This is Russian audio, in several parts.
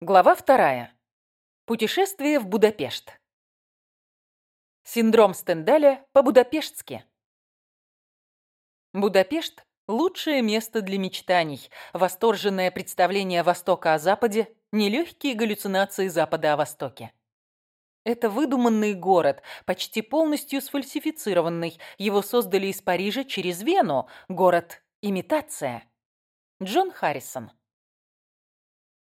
Глава вторая. Путешествие в Будапешт. Синдром Стендаля по-будапештски. Будапешт – лучшее место для мечтаний, восторженное представление Востока о Западе, нелегкие галлюцинации Запада о Востоке. Это выдуманный город, почти полностью сфальсифицированный. Его создали из Парижа через Вену. Город-имитация. Джон Харрисон.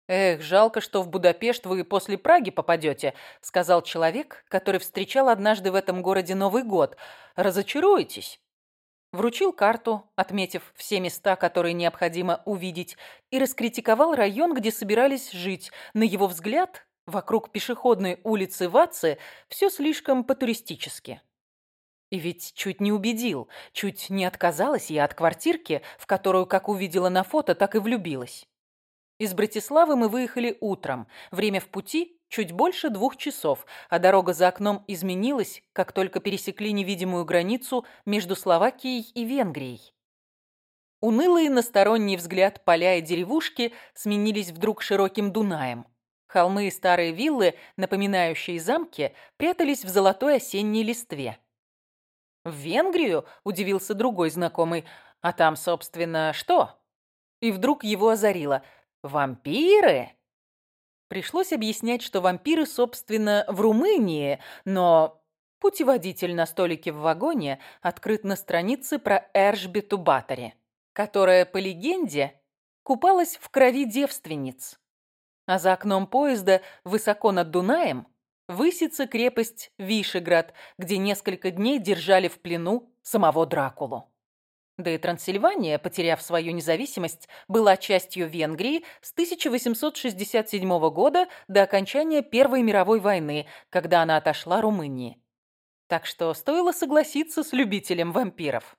«Эх, жалко, что в Будапешт вы после Праги попадете», — сказал человек, который встречал однажды в этом городе Новый год. «Разочаруетесь». Вручил карту, отметив все места, которые необходимо увидеть, и раскритиковал район, где собирались жить. На его взгляд, вокруг пешеходной улицы Ватцы все слишком по-туристически. И ведь чуть не убедил, чуть не отказалась я от квартирки, в которую, как увидела на фото, так и влюбилась. Из Братиславы мы выехали утром. Время в пути чуть больше двух часов, а дорога за окном изменилась, как только пересекли невидимую границу между Словакией и Венгрией. Унылый насторонний взгляд поля и деревушки сменились вдруг широким Дунаем. Холмы и старые виллы, напоминающие замки, прятались в золотой осенней листве. «В Венгрию?» – удивился другой знакомый. «А там, собственно, что?» И вдруг его озарило – Вампиры? Пришлось объяснять, что вампиры, собственно, в Румынии, но путеводитель на столике в вагоне открыт на странице про Эржбету Батари, которая, по легенде, купалась в крови девственниц. А за окном поезда, высоко над Дунаем, высится крепость Вишеград, где несколько дней держали в плену самого Дракулу. Да и Трансильвания, потеряв свою независимость, была частью Венгрии с 1867 года до окончания Первой мировой войны, когда она отошла Румынии. Так что стоило согласиться с любителем вампиров.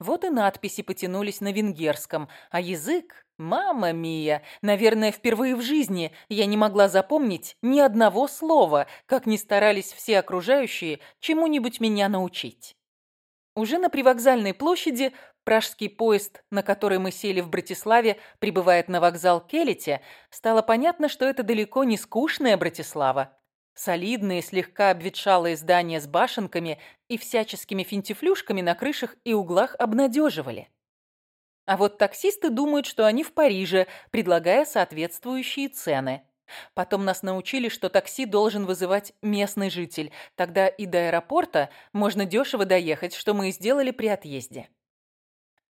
Вот и надписи потянулись на венгерском, а язык, мама мия, наверное, впервые в жизни я не могла запомнить ни одного слова, как ни старались все окружающие чему-нибудь меня научить. Уже на привокзальной площади пражский поезд, на который мы сели в Братиславе, прибывает на вокзал Келете, стало понятно, что это далеко не скучная Братислава. Солидные, слегка обветшалые здания с башенками и всяческими финтифлюшками на крышах и углах обнадеживали. А вот таксисты думают, что они в Париже, предлагая соответствующие цены – Потом нас научили, что такси должен вызывать местный житель. Тогда и до аэропорта можно дешево доехать, что мы и сделали при отъезде.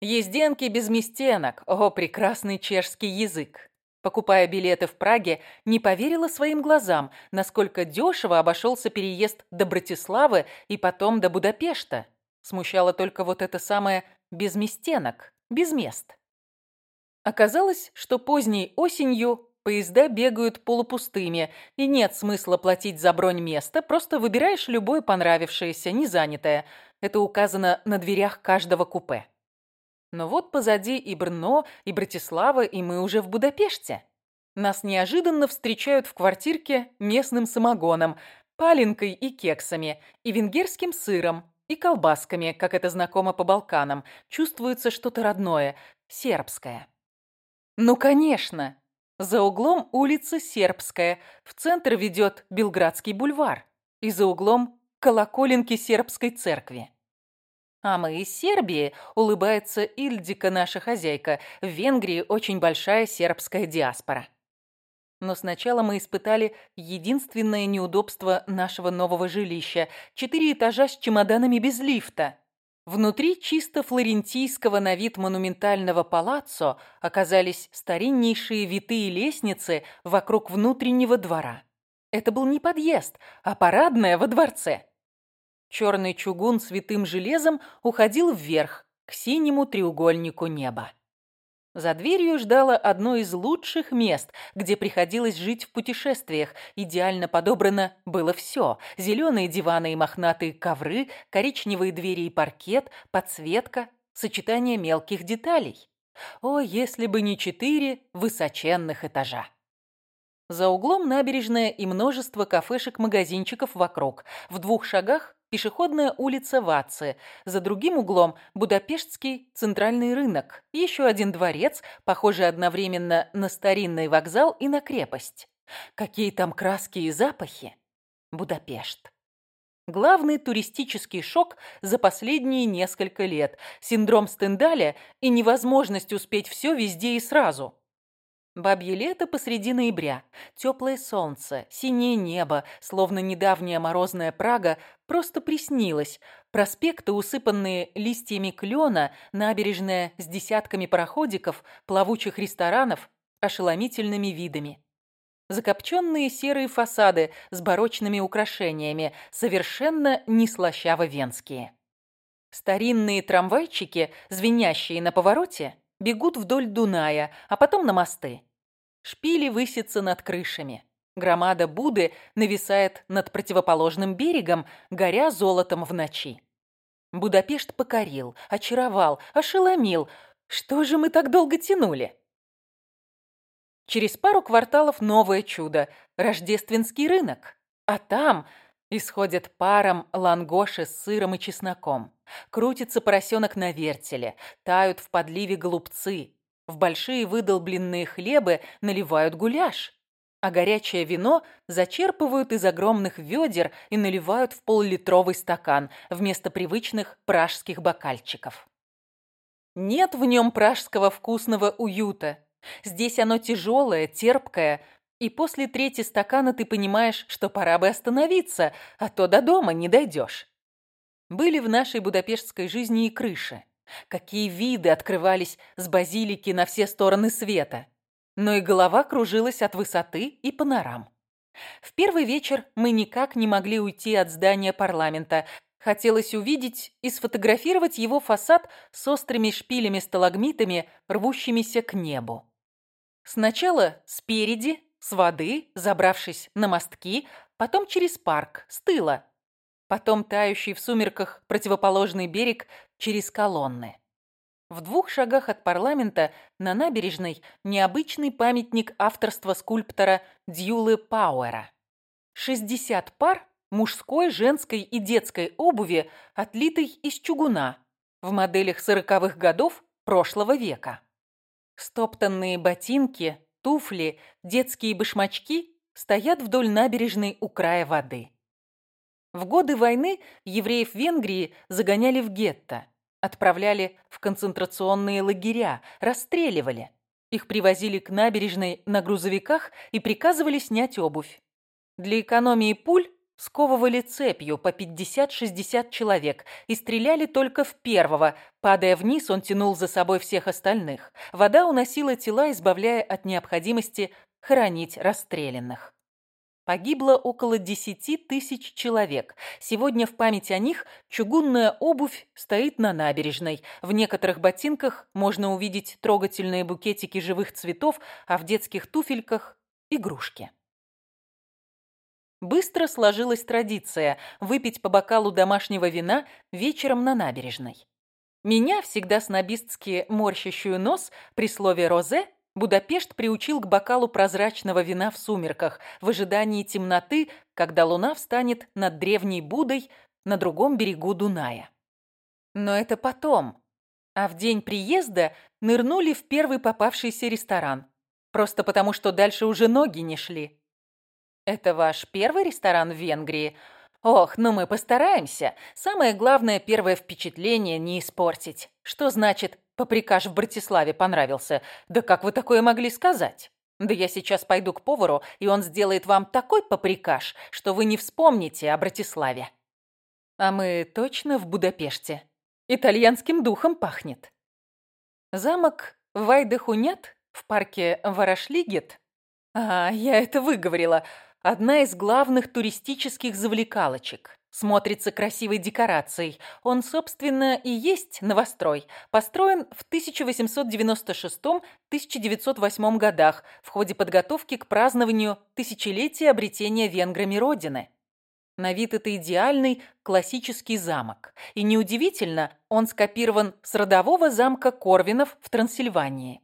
Езденки без местенок. О, прекрасный чешский язык. Покупая билеты в Праге, не поверила своим глазам, насколько дешево обошелся переезд до Братиславы и потом до Будапешта. Смущало только вот это самое «без местенок», «без мест». Оказалось, что поздней осенью Поезда бегают полупустыми, и нет смысла платить за бронь места, просто выбираешь любое понравившееся, незанятое. Это указано на дверях каждого купе. Но вот позади и Брно, и Братислава, и мы уже в Будапеште. Нас неожиданно встречают в квартирке местным самогоном, паленкой и кексами, и венгерским сыром, и колбасками, как это знакомо по Балканам. Чувствуется что-то родное, сербское. Ну, конечно, за углом улица Сербская, в центр ведет Белградский бульвар. И за углом колоколенки сербской церкви. А мы из Сербии, улыбается Ильдика, наша хозяйка. В Венгрии очень большая сербская диаспора. Но сначала мы испытали единственное неудобство нашего нового жилища. Четыре этажа с чемоданами без лифта. Внутри чисто флорентийского на вид монументального палаццо оказались стариннейшие витые лестницы вокруг внутреннего двора. Это был не подъезд, а парадная во дворце. Черный чугун с витым железом уходил вверх, к синему треугольнику неба. За дверью ждало одно из лучших мест, где приходилось жить в путешествиях. Идеально подобрано было все. Зеленые диваны и мохнатые ковры, коричневые двери и паркет, подсветка, сочетание мелких деталей. О, если бы не четыре высоченных этажа! За углом набережная и множество кафешек-магазинчиков вокруг. В двух шагах пешеходная улица Вацы, за другим углом Будапештский центральный рынок, еще один дворец, похожий одновременно на старинный вокзал и на крепость. Какие там краски и запахи? Будапешт. Главный туристический шок за последние несколько лет. Синдром Стендаля и невозможность успеть все везде и сразу. Бабье лето посреди ноября. Теплое солнце, синее небо, словно недавняя морозная Прага, просто приснилось. Проспекты, усыпанные листьями клена, набережная с десятками пароходиков, плавучих ресторанов, ошеломительными видами. Закопченные серые фасады с барочными украшениями, совершенно не слащаво-венские. Старинные трамвайчики, звенящие на повороте, бегут вдоль Дуная, а потом на мосты. Шпили высятся над крышами. Громада Буды нависает над противоположным берегом, горя золотом в ночи. Будапешт покорил, очаровал, ошеломил. Что же мы так долго тянули? Через пару кварталов новое чудо – рождественский рынок. А там исходят паром лангоши с сыром и чесноком. Крутится поросенок на вертеле, тают в подливе голубцы. В большие выдолбленные хлебы наливают гуляш. А горячее вино зачерпывают из огромных ведер и наливают в поллитровый стакан вместо привычных пражских бокальчиков. Нет в нем пражского вкусного уюта. Здесь оно тяжелое, терпкое, и после третьего стакана ты понимаешь, что пора бы остановиться, а то до дома не дойдешь. Были в нашей будапештской жизни и крыши. Какие виды открывались с базилики на все стороны света. Но и голова кружилась от высоты и панорам. В первый вечер мы никак не могли уйти от здания парламента. Хотелось увидеть и сфотографировать его фасад с острыми шпилями-сталагмитами, рвущимися к небу. Сначала спереди, с воды, забравшись на мостки, потом через парк, с тыла, потом тающий в сумерках противоположный берег через колонны. В двух шагах от парламента на набережной необычный памятник авторства скульптора Дьюлы Пауэра. 60 пар мужской, женской и детской обуви, отлитой из чугуна, в моделях сороковых годов прошлого века. Стоптанные ботинки, туфли, детские башмачки стоят вдоль набережной у края воды. В годы войны евреев Венгрии загоняли в гетто, отправляли в концентрационные лагеря, расстреливали. Их привозили к набережной на грузовиках и приказывали снять обувь. Для экономии пуль сковывали цепью по 50-60 человек и стреляли только в первого. Падая вниз, он тянул за собой всех остальных. Вода уносила тела, избавляя от необходимости хоронить расстрелянных. Погибло около 10 тысяч человек. Сегодня в память о них чугунная обувь стоит на набережной. В некоторых ботинках можно увидеть трогательные букетики живых цветов, а в детских туфельках – игрушки. Быстро сложилась традиция выпить по бокалу домашнего вина вечером на набережной. Меня, всегда снобистски морщащую нос, при слове «розе» Будапешт приучил к бокалу прозрачного вина в сумерках, в ожидании темноты, когда луна встанет над древней Будой на другом берегу Дуная. Но это потом. А в день приезда нырнули в первый попавшийся ресторан. Просто потому, что дальше уже ноги не шли. «Это ваш первый ресторан в Венгрии?» «Ох, ну мы постараемся. Самое главное, первое впечатление не испортить. Что значит Паприкаш в Братиславе понравился. Да как вы такое могли сказать? Да я сейчас пойду к повару, и он сделает вам такой паприкаш, что вы не вспомните о Братиславе. А мы точно в Будапеште. Итальянским духом пахнет. Замок Вайдехунят в парке Варашлигет. А, я это выговорила. Одна из главных туристических завлекалочек. Смотрится красивой декорацией. Он, собственно, и есть новострой. Построен в 1896-1908 годах в ходе подготовки к празднованию тысячелетия обретения венграми Родины. На вид это идеальный классический замок. И неудивительно, он скопирован с родового замка Корвинов в Трансильвании.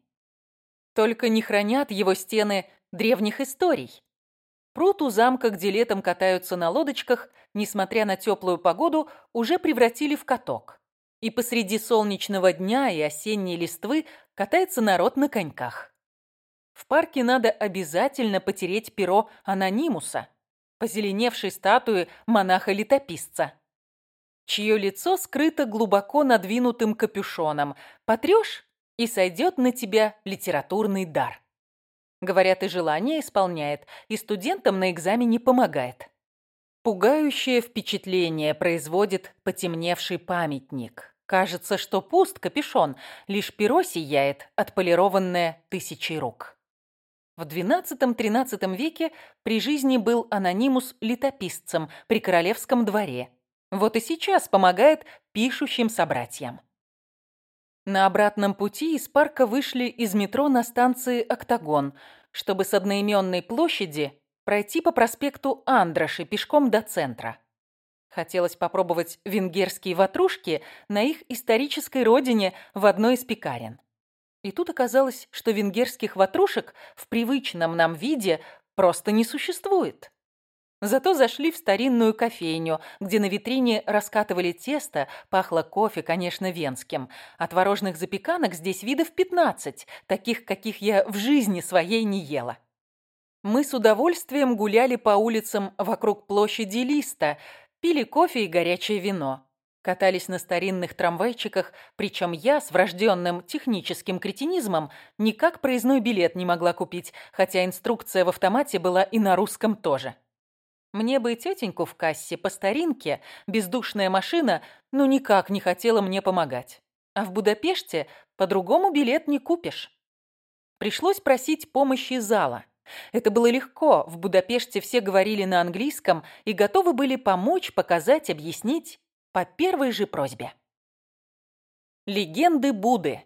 Только не хранят его стены древних историй. Пруд у замка, где летом катаются на лодочках, несмотря на теплую погоду, уже превратили в каток. И посреди солнечного дня и осенней листвы катается народ на коньках. В парке надо обязательно потереть перо анонимуса, позеленевшей статуи монаха-летописца, чье лицо скрыто глубоко надвинутым капюшоном. Потрешь, и сойдет на тебя литературный дар. Говорят, и желание исполняет, и студентам на экзамене помогает. Пугающее впечатление производит потемневший памятник. Кажется, что пуст капюшон, лишь перо сияет, отполированное тысячей рук. В XII-XIII веке при жизни был анонимус летописцем при королевском дворе. Вот и сейчас помогает пишущим собратьям. На обратном пути из парка вышли из метро на станции «Октагон», чтобы с одноименной площади пройти по проспекту Андраши пешком до центра. Хотелось попробовать венгерские ватрушки на их исторической родине в одной из пекарен. И тут оказалось, что венгерских ватрушек в привычном нам виде просто не существует. Зато зашли в старинную кофейню, где на витрине раскатывали тесто, пахло кофе, конечно, венским. От творожных запеканок здесь видов 15, таких, каких я в жизни своей не ела. Мы с удовольствием гуляли по улицам вокруг площади Листа, пили кофе и горячее вино. Катались на старинных трамвайчиках, причем я с врожденным техническим кретинизмом никак проездной билет не могла купить, хотя инструкция в автомате была и на русском тоже. Мне бы тетеньку в кассе по старинке, бездушная машина, ну никак не хотела мне помогать. А в Будапеште по-другому билет не купишь. Пришлось просить помощи зала. Это было легко, в Будапеште все говорили на английском и готовы были помочь, показать, объяснить по первой же просьбе. Легенды Буды.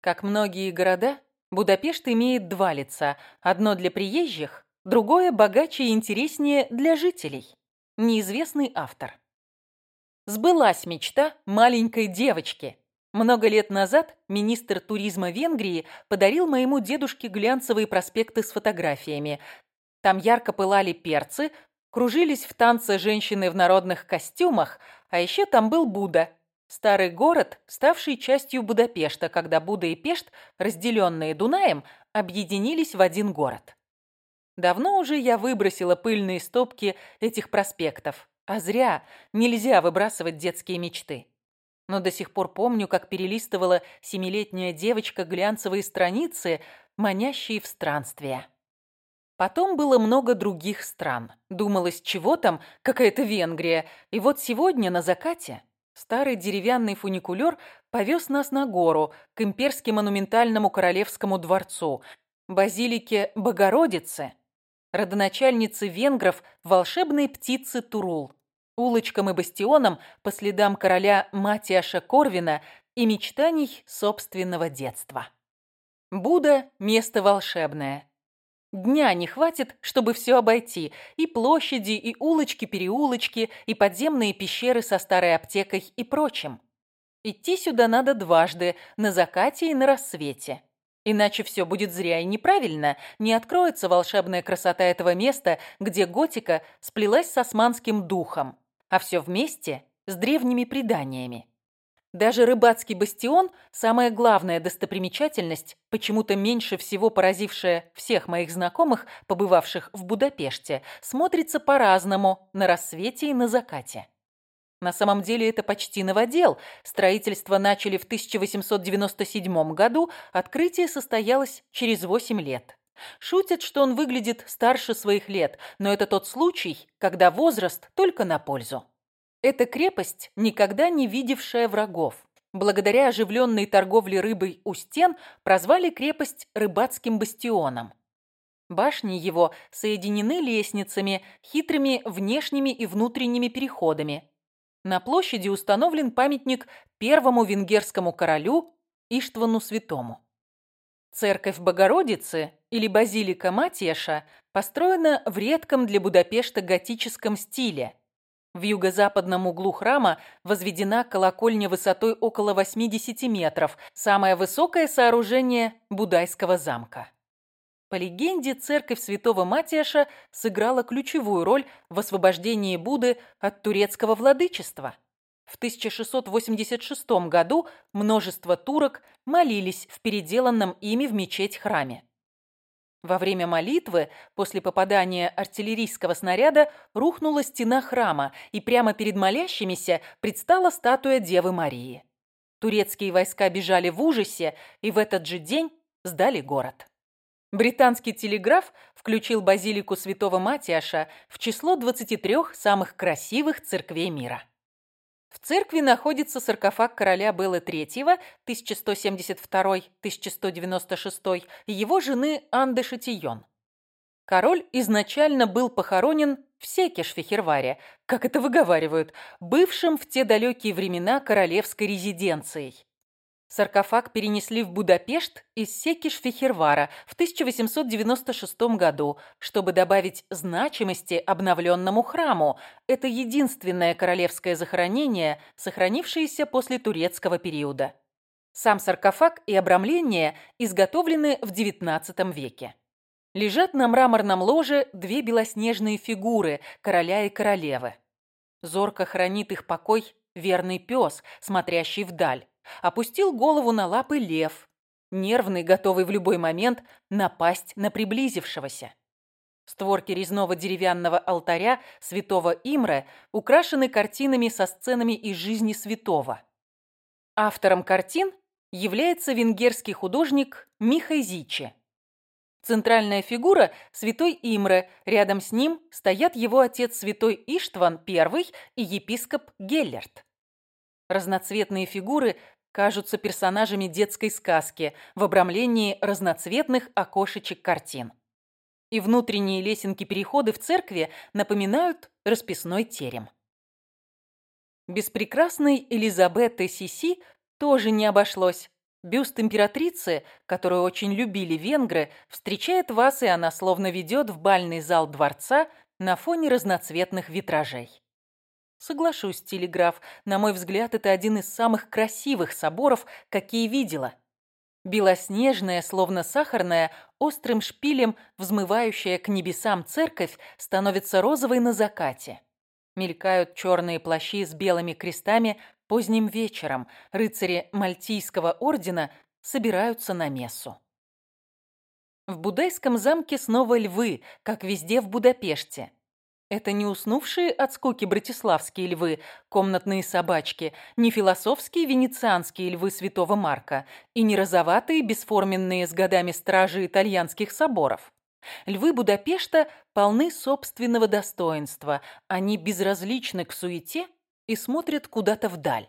Как многие города, Будапешт имеет два лица. Одно для приезжих, Другое богаче и интереснее для жителей. Неизвестный автор. Сбылась мечта маленькой девочки. Много лет назад министр туризма Венгрии подарил моему дедушке глянцевые проспекты с фотографиями. Там ярко пылали перцы, кружились в танце женщины в народных костюмах, а еще там был Буда, старый город, ставший частью Будапешта, когда Буда и Пешт, разделенные Дунаем, объединились в один город. Давно уже я выбросила пыльные стопки этих проспектов. А зря. Нельзя выбрасывать детские мечты. Но до сих пор помню, как перелистывала семилетняя девочка глянцевые страницы, манящие в странствие. Потом было много других стран. Думалось, чего там, какая-то Венгрия. И вот сегодня на закате старый деревянный фуникулер повез нас на гору, к имперски монументальному королевскому дворцу, базилике Богородицы, родоначальницы венгров волшебной птицы Турул, улочкам и бастионам по следам короля Матиаша Корвина и мечтаний собственного детства. Буда – место волшебное. Дня не хватит, чтобы все обойти. И площади, и улочки-переулочки, и подземные пещеры со старой аптекой и прочим. Идти сюда надо дважды, на закате и на рассвете. Иначе все будет зря и неправильно, не откроется волшебная красота этого места, где готика сплелась с османским духом, а все вместе с древними преданиями. Даже рыбацкий бастион, самая главная достопримечательность, почему-то меньше всего поразившая всех моих знакомых, побывавших в Будапеште, смотрится по-разному на рассвете и на закате. На самом деле это почти новодел. Строительство начали в 1897 году, открытие состоялось через 8 лет. Шутят, что он выглядит старше своих лет, но это тот случай, когда возраст только на пользу. Эта крепость, никогда не видевшая врагов. Благодаря оживленной торговле рыбой у стен прозвали крепость рыбацким бастионом. Башни его соединены лестницами, хитрыми внешними и внутренними переходами. На площади установлен памятник первому венгерскому королю Иштвану Святому. Церковь Богородицы или базилика Матеша построена в редком для Будапешта готическом стиле. В юго-западном углу храма возведена колокольня высотой около 80 метров, самое высокое сооружение Будайского замка. По легенде, церковь святого Матиаша сыграла ключевую роль в освобождении Будды от турецкого владычества. В 1686 году множество турок молились в переделанном ими в мечеть храме. Во время молитвы, после попадания артиллерийского снаряда, рухнула стена храма, и прямо перед молящимися предстала статуя Девы Марии. Турецкие войска бежали в ужасе и в этот же день сдали город. Британский телеграф включил базилику святого Матиаша в число 23 самых красивых церквей мира. В церкви находится саркофаг короля Беллы III 1172-1196 и его жены Анды Шатион. Король изначально был похоронен в Секеш-Фехерваре, как это выговаривают, бывшим в те далекие времена королевской резиденцией. Саркофаг перенесли в Будапешт из Секиш-Фехервара в 1896 году, чтобы добавить значимости обновленному храму. Это единственное королевское захоронение, сохранившееся после турецкого периода. Сам саркофаг и обрамление изготовлены в XIX веке. Лежат на мраморном ложе две белоснежные фигуры – короля и королевы. Зорко хранит их покой верный пес, смотрящий вдаль. Опустил голову на лапы лев, нервный, готовый в любой момент напасть на приблизившегося. Створки резного деревянного алтаря святого Имре украшены картинами со сценами из жизни святого. Автором картин является венгерский художник Михай Зичи. Центральная фигура – святой Имре, рядом с ним стоят его отец святой Иштван I и епископ Геллерт. Разноцветные фигуры кажутся персонажами детской сказки в обрамлении разноцветных окошечек картин. И внутренние лесенки-переходы в церкви напоминают расписной терем. Без прекрасной Элизабеты Сиси тоже не обошлось. Бюст императрицы, которую очень любили венгры, встречает вас, и она словно ведет в бальный зал дворца на фоне разноцветных витражей. Соглашусь, телеграф. На мой взгляд, это один из самых красивых соборов, какие видела. Белоснежная, словно сахарная, острым шпилем взмывающая к небесам церковь становится розовой на закате. Мелькают черные плащи с белыми крестами поздним вечером. Рыцари Мальтийского ордена собираются на мессу. В Будайском замке снова львы, как везде в Будапеште. Это не уснувшие от скуки братиславские львы, комнатные собачки, не философские венецианские львы святого Марка и не розоватые бесформенные с годами стражи итальянских соборов. Львы Будапешта полны собственного достоинства, они безразличны к суете и смотрят куда-то вдаль,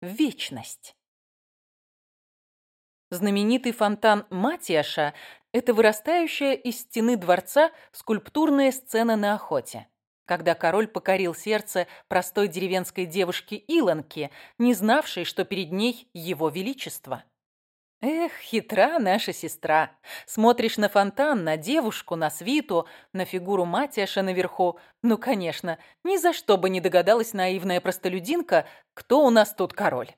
в вечность. Знаменитый фонтан Матиаша – это вырастающая из стены дворца скульптурная сцена на охоте когда король покорил сердце простой деревенской девушки Илонки, не знавшей, что перед ней его величество. Эх, хитра наша сестра. Смотришь на фонтан, на девушку, на свиту, на фигуру Матиаша наверху. Ну, конечно, ни за что бы не догадалась наивная простолюдинка, кто у нас тут король.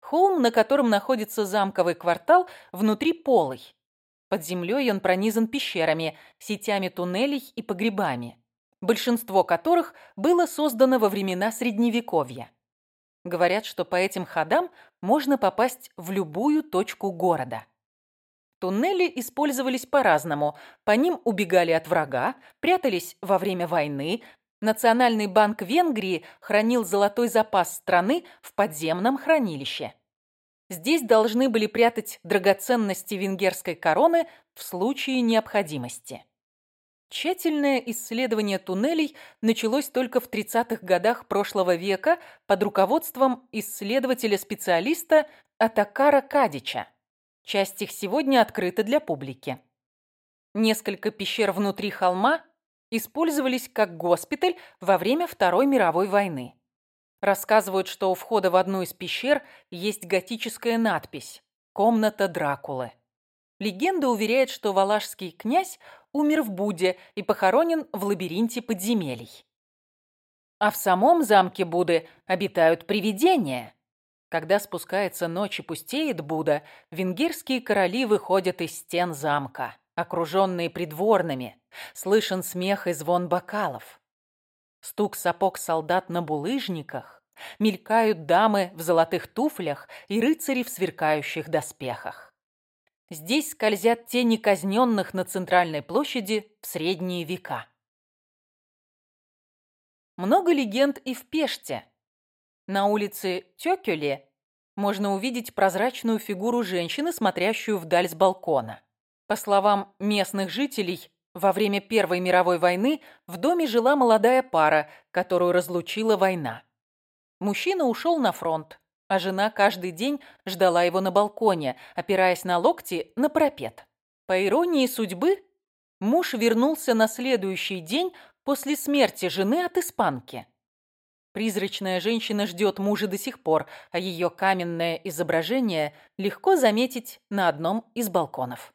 Холм, на котором находится замковый квартал, внутри полый. Под землей он пронизан пещерами, сетями туннелей и погребами, большинство которых было создано во времена Средневековья. Говорят, что по этим ходам можно попасть в любую точку города. Туннели использовались по-разному. По ним убегали от врага, прятались во время войны. Национальный банк Венгрии хранил золотой запас страны в подземном хранилище. Здесь должны были прятать драгоценности венгерской короны в случае необходимости. Тщательное исследование туннелей началось только в 30-х годах прошлого века под руководством исследователя-специалиста Атакара Кадича. Часть их сегодня открыта для публики. Несколько пещер внутри холма использовались как госпиталь во время Второй мировой войны. Рассказывают, что у входа в одну из пещер есть готическая надпись «Комната Дракулы». Легенда уверяет, что валашский князь умер в Буде и похоронен в лабиринте подземелий. А в самом замке Буды обитают привидения. Когда спускается ночь и пустеет Буда, венгерские короли выходят из стен замка, окруженные придворными. Слышен смех и звон бокалов. Стук сапог солдат на булыжниках. Мелькают дамы в золотых туфлях и рыцари в сверкающих доспехах. Здесь скользят тени казненных на центральной площади в средние века. Много легенд и в Пеште. На улице Тёкюле можно увидеть прозрачную фигуру женщины, смотрящую вдаль с балкона. По словам местных жителей, во время Первой мировой войны в доме жила молодая пара, которую разлучила война. Мужчина ушел на фронт, а жена каждый день ждала его на балконе, опираясь на локти на пропет. По иронии судьбы, муж вернулся на следующий день после смерти жены от испанки. Призрачная женщина ждет мужа до сих пор, а ее каменное изображение легко заметить на одном из балконов.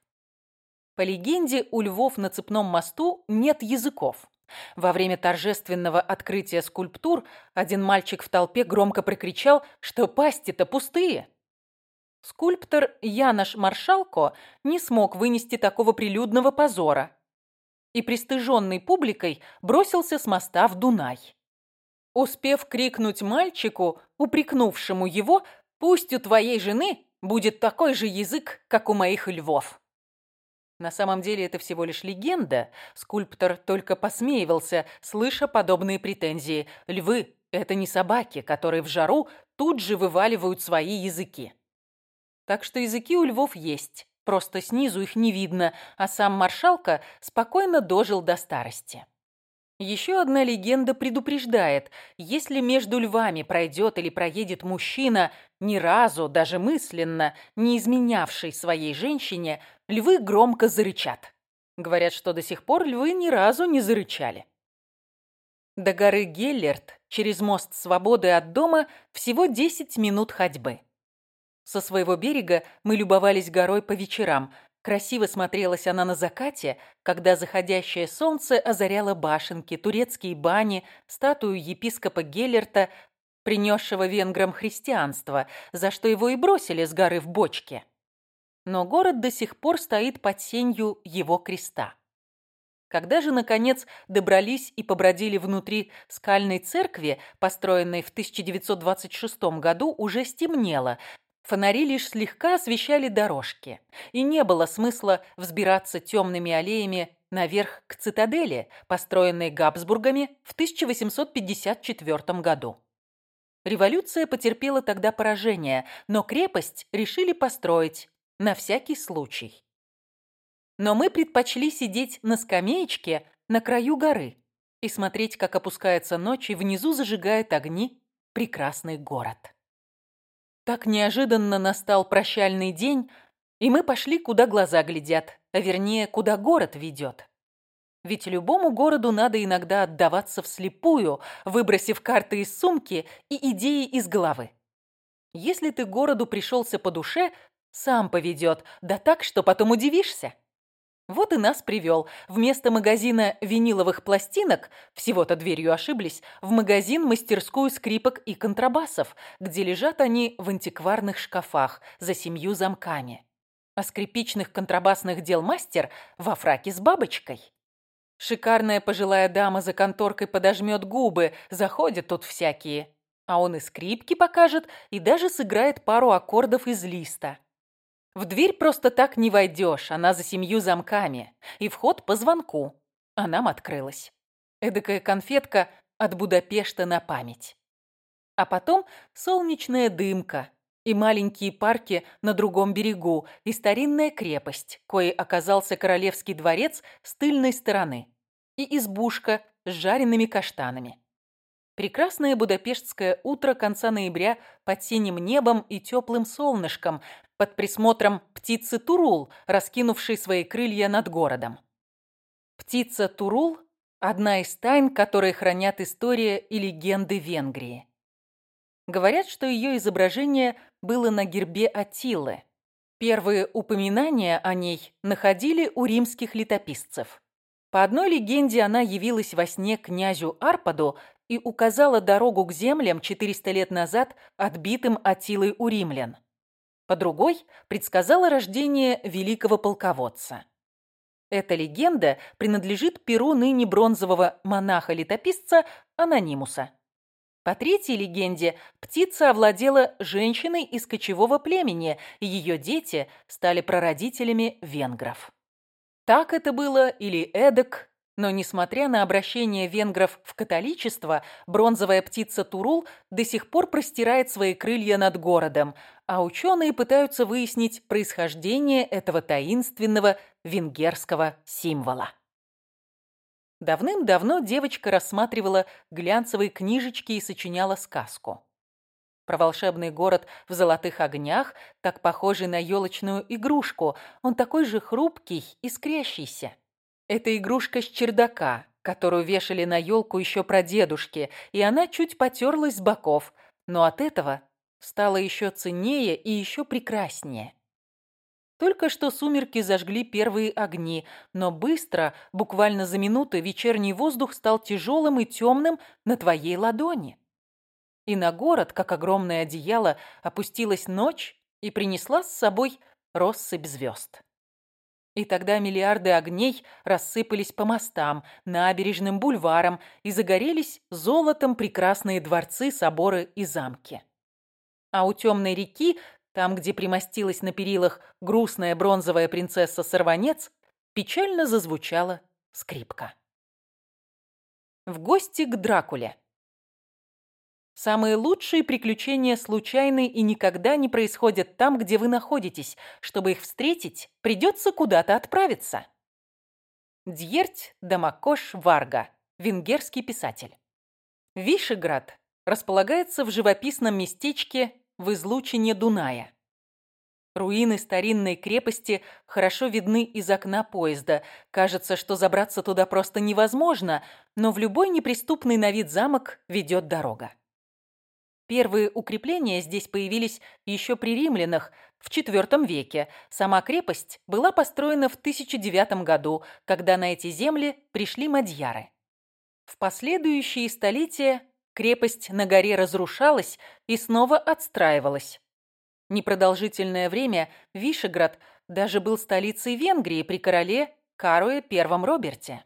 По легенде, у львов на цепном мосту нет языков. Во время торжественного открытия скульптур один мальчик в толпе громко прокричал, что пасти-то пустые. Скульптор Янош Маршалко не смог вынести такого прилюдного позора и пристыженный публикой бросился с моста в Дунай. Успев крикнуть мальчику, упрекнувшему его, «Пусть у твоей жены будет такой же язык, как у моих львов». На самом деле это всего лишь легенда. Скульптор только посмеивался, слыша подобные претензии. Львы – это не собаки, которые в жару тут же вываливают свои языки. Так что языки у львов есть. Просто снизу их не видно, а сам маршалка спокойно дожил до старости. Еще одна легенда предупреждает, если между львами пройдет или проедет мужчина, ни разу, даже мысленно, не изменявший своей женщине, львы громко зарычат. Говорят, что до сих пор львы ни разу не зарычали. До горы Геллерт через мост Свободы от дома всего 10 минут ходьбы. Со своего берега мы любовались горой по вечерам. Красиво смотрелась она на закате, когда заходящее солнце озаряло башенки, турецкие бани, статую епископа Геллерта, принесшего венграм христианство, за что его и бросили с горы в бочке. Но город до сих пор стоит под сенью его креста. Когда же, наконец, добрались и побродили внутри скальной церкви, построенной в 1926 году, уже стемнело, Фонари лишь слегка освещали дорожки, и не было смысла взбираться темными аллеями наверх к цитадели, построенной Габсбургами в 1854 году. Революция потерпела тогда поражение, но крепость решили построить на всякий случай. Но мы предпочли сидеть на скамеечке на краю горы и смотреть, как опускается ночь и внизу зажигает огни прекрасный город. Так неожиданно настал прощальный день, и мы пошли, куда глаза глядят, а вернее, куда город ведет. Ведь любому городу надо иногда отдаваться вслепую, выбросив карты из сумки и идеи из головы. Если ты городу пришелся по душе, сам поведет, да так, что потом удивишься. Вот и нас привел. Вместо магазина виниловых пластинок, всего-то дверью ошиблись, в магазин-мастерскую скрипок и контрабасов, где лежат они в антикварных шкафах за семью замками. А скрипичных контрабасных дел мастер во фраке с бабочкой. Шикарная пожилая дама за конторкой подожмет губы, заходят тут всякие. А он и скрипки покажет, и даже сыграет пару аккордов из листа. В дверь просто так не войдешь, она за семью замками. И вход по звонку. А нам открылась. Эдакая конфетка от Будапешта на память. А потом солнечная дымка, и маленькие парки на другом берегу, и старинная крепость, коей оказался королевский дворец с тыльной стороны, и избушка с жареными каштанами. Прекрасное будапештское утро конца ноября под синим небом и теплым солнышком, под присмотром птицы Турул, раскинувшей свои крылья над городом. Птица Турул – одна из тайн, которые хранят история и легенды Венгрии. Говорят, что ее изображение было на гербе Атилы. Первые упоминания о ней находили у римских летописцев. По одной легенде она явилась во сне князю Арпаду и указала дорогу к землям 400 лет назад отбитым Атилой у римлян. По другой предсказала рождение великого полководца. Эта легенда принадлежит перу ныне бронзового монаха-летописца Анонимуса. По третьей легенде, птица овладела женщиной из кочевого племени, и ее дети стали прародителями венгров. Так это было или эдак, но несмотря на обращение венгров в католичество, бронзовая птица Турул до сих пор простирает свои крылья над городом, а ученые пытаются выяснить происхождение этого таинственного венгерского символа. Давным-давно девочка рассматривала глянцевые книжечки и сочиняла сказку. Про волшебный город в золотых огнях, так похожий на елочную игрушку. Он такой же хрупкий, искрящийся. Это игрушка с чердака, которую вешали на елку еще прадедушки, и она чуть потерлась с боков, но от этого стала еще ценнее и еще прекраснее. Только что сумерки зажгли первые огни, но быстро, буквально за минуты, вечерний воздух стал тяжелым и темным на твоей ладони. И на город, как огромное одеяло, опустилась ночь и принесла с собой россыпь звезд. И тогда миллиарды огней рассыпались по мостам, набережным бульварам и загорелись золотом прекрасные дворцы, соборы и замки. А у темной реки там, где примостилась на перилах грустная бронзовая принцесса-сорванец, печально зазвучала скрипка. В гости к Дракуле. Самые лучшие приключения случайны и никогда не происходят там, где вы находитесь. Чтобы их встретить, придется куда-то отправиться. Дьерть Дамакош Варга, венгерский писатель. Вишеград располагается в живописном местечке в излучине Дуная. Руины старинной крепости хорошо видны из окна поезда. Кажется, что забраться туда просто невозможно, но в любой неприступный на вид замок ведет дорога. Первые укрепления здесь появились еще при римлянах в IV веке. Сама крепость была построена в 1009 году, когда на эти земли пришли мадьяры. В последующие столетия Крепость на горе разрушалась и снова отстраивалась. Непродолжительное время Вишеград даже был столицей Венгрии при короле Каруе I Роберте.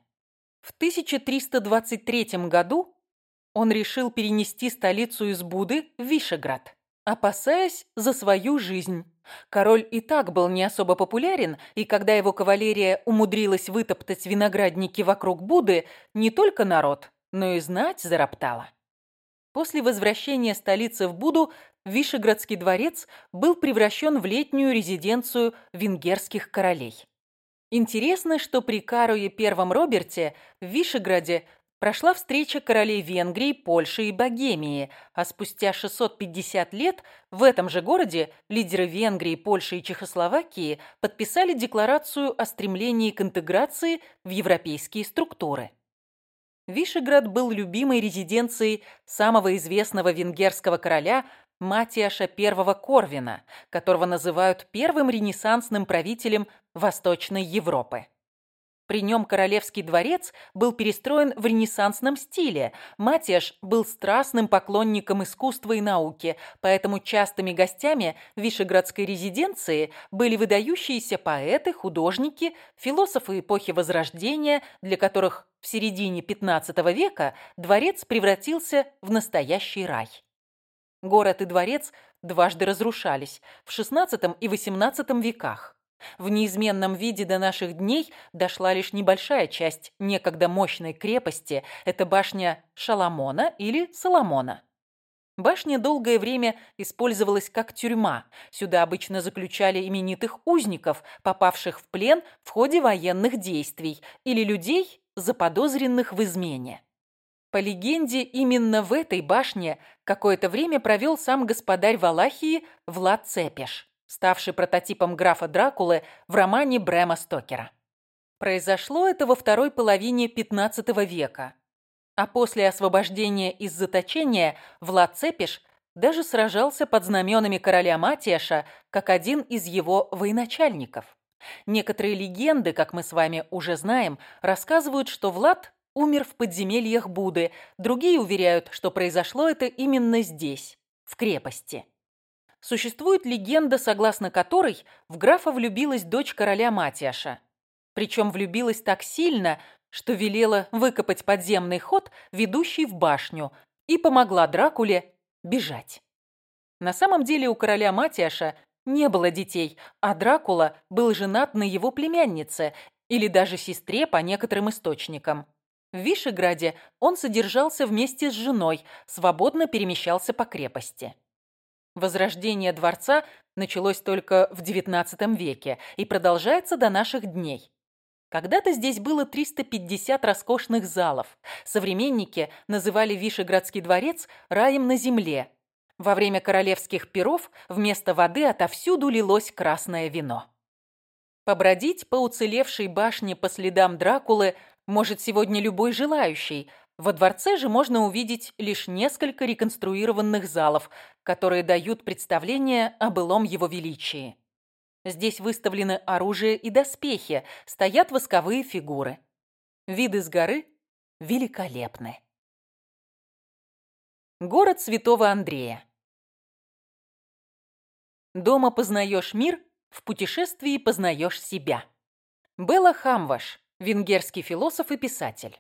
В 1323 году он решил перенести столицу из Буды в Вишеград, опасаясь за свою жизнь. Король и так был не особо популярен, и когда его кавалерия умудрилась вытоптать виноградники вокруг Буды, не только народ, но и знать зароптала. После возвращения столицы в Буду Вишеградский дворец был превращен в летнюю резиденцию венгерских королей. Интересно, что при Каруе I Роберте в Вишеграде прошла встреча королей Венгрии, Польши и Богемии, а спустя 650 лет в этом же городе лидеры Венгрии, Польши и Чехословакии подписали декларацию о стремлении к интеграции в европейские структуры. Вишеград был любимой резиденцией самого известного венгерского короля Матиаша I Корвина, которого называют первым ренессансным правителем Восточной Европы. При нем королевский дворец был перестроен в ренессансном стиле. Матиаш был страстным поклонником искусства и науки, поэтому частыми гостями Вишеградской резиденции были выдающиеся поэты, художники, философы эпохи Возрождения, для которых в середине XV века дворец превратился в настоящий рай. Город и дворец дважды разрушались в XVI и XVIII веках. В неизменном виде до наших дней дошла лишь небольшая часть некогда мощной крепости. Это башня Шаламона или Соломона. Башня долгое время использовалась как тюрьма. Сюда обычно заключали именитых узников, попавших в плен в ходе военных действий, или людей, заподозренных в измене. По легенде, именно в этой башне какое-то время провел сам господарь Валахии Влад Цепеш ставший прототипом графа Дракулы в романе Брэма Стокера. Произошло это во второй половине XV века, а после освобождения из заточения Влад Цепиш даже сражался под знаменами короля Матиаша как один из его военачальников. Некоторые легенды, как мы с вами уже знаем, рассказывают, что Влад умер в подземельях Буды, другие уверяют, что произошло это именно здесь, в крепости. Существует легенда, согласно которой в графа влюбилась дочь короля Матиаша. Причем влюбилась так сильно, что велела выкопать подземный ход, ведущий в башню, и помогла Дракуле бежать. На самом деле у короля Матиаша не было детей, а Дракула был женат на его племяннице или даже сестре по некоторым источникам. В Вишеграде он содержался вместе с женой, свободно перемещался по крепости. Возрождение дворца началось только в XIX веке и продолжается до наших дней. Когда-то здесь было 350 роскошных залов. Современники называли Вишеградский дворец раем на земле. Во время королевских пиров вместо воды отовсюду лилось красное вино. Побродить по уцелевшей башне по следам Дракулы может сегодня любой желающий. Во дворце же можно увидеть лишь несколько реконструированных залов, которые дают представление о былом его величии. Здесь выставлены оружие и доспехи, стоят восковые фигуры. Виды с горы великолепны. Город Святого Андрея. Дома познаешь мир, в путешествии познаешь себя. Белла Хамваш, венгерский философ и писатель.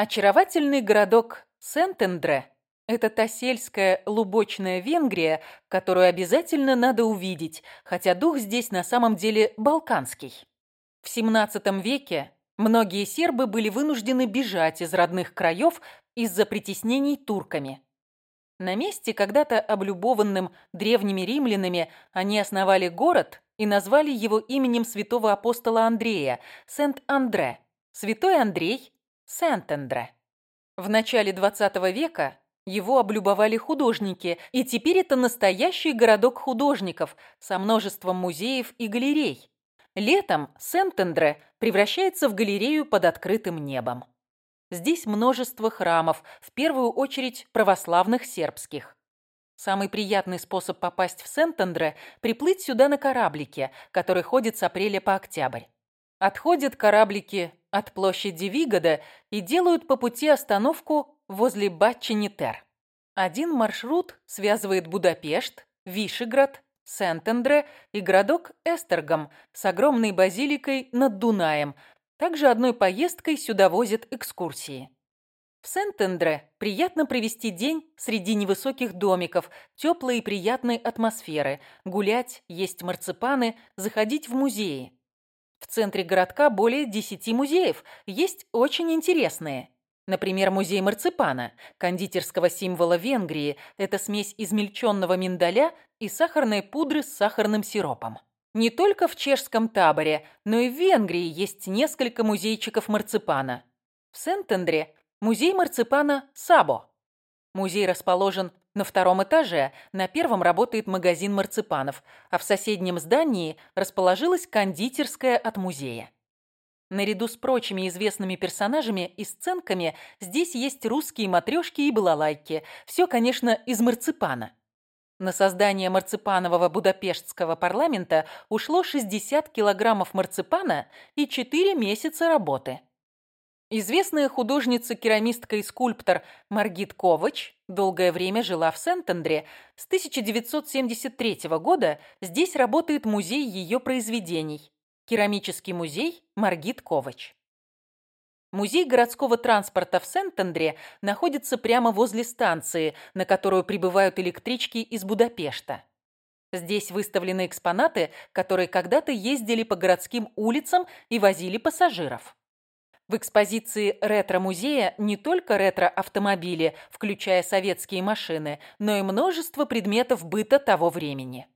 Очаровательный городок Сент-Эндре это та сельская лубочная Венгрия, которую обязательно надо увидеть, хотя дух здесь на самом деле балканский. В XVII веке многие сербы были вынуждены бежать из родных краев из-за притеснений турками. На месте, когда-то облюбованным древними римлянами, они основали город и назвали его именем святого апостола Андрея – Сент-Андре. Святой Андрей – Сент-Андре. В начале XX века его облюбовали художники, и теперь это настоящий городок художников со множеством музеев и галерей. Летом Сент-Эндре превращается в галерею под открытым небом. Здесь множество храмов, в первую очередь православных сербских. Самый приятный способ попасть в Сент-Андре – приплыть сюда на кораблике, который ходит с апреля по октябрь. Отходят кораблики от площади Вигода и делают по пути остановку возле Батчинитер. Один маршрут связывает Будапешт, Вишеград, Сент-Эндре и городок Эстергам с огромной базиликой над Дунаем. Также одной поездкой сюда возят экскурсии. В Сент-Эндре приятно провести день среди невысоких домиков, теплой и приятной атмосферы, гулять, есть марципаны, заходить в музеи. В центре городка более 10 музеев, есть очень интересные. Например, музей марципана, кондитерского символа Венгрии. Это смесь измельченного миндаля и сахарной пудры с сахарным сиропом. Не только в чешском таборе, но и в Венгрии есть несколько музейчиков марципана. В Сент-Эндре музей марципана Сабо. Музей расположен на втором этаже, на первом работает магазин марципанов, а в соседнем здании расположилась кондитерская от музея. Наряду с прочими известными персонажами и сценками здесь есть русские матрешки и балалайки. Все, конечно, из марципана. На создание марципанового будапештского парламента ушло 60 килограммов марципана и 4 месяца работы. Известная художница-керамистка и скульптор Маргит Ковач долгое время жила в Сент-Андре. С 1973 года здесь работает музей ее произведений. Керамический музей Маргит Ковач. Музей городского транспорта в Сент-Андре находится прямо возле станции, на которую прибывают электрички из Будапешта. Здесь выставлены экспонаты, которые когда-то ездили по городским улицам и возили пассажиров. В экспозиции ретро-музея не только ретро-автомобили, включая советские машины, но и множество предметов быта того времени.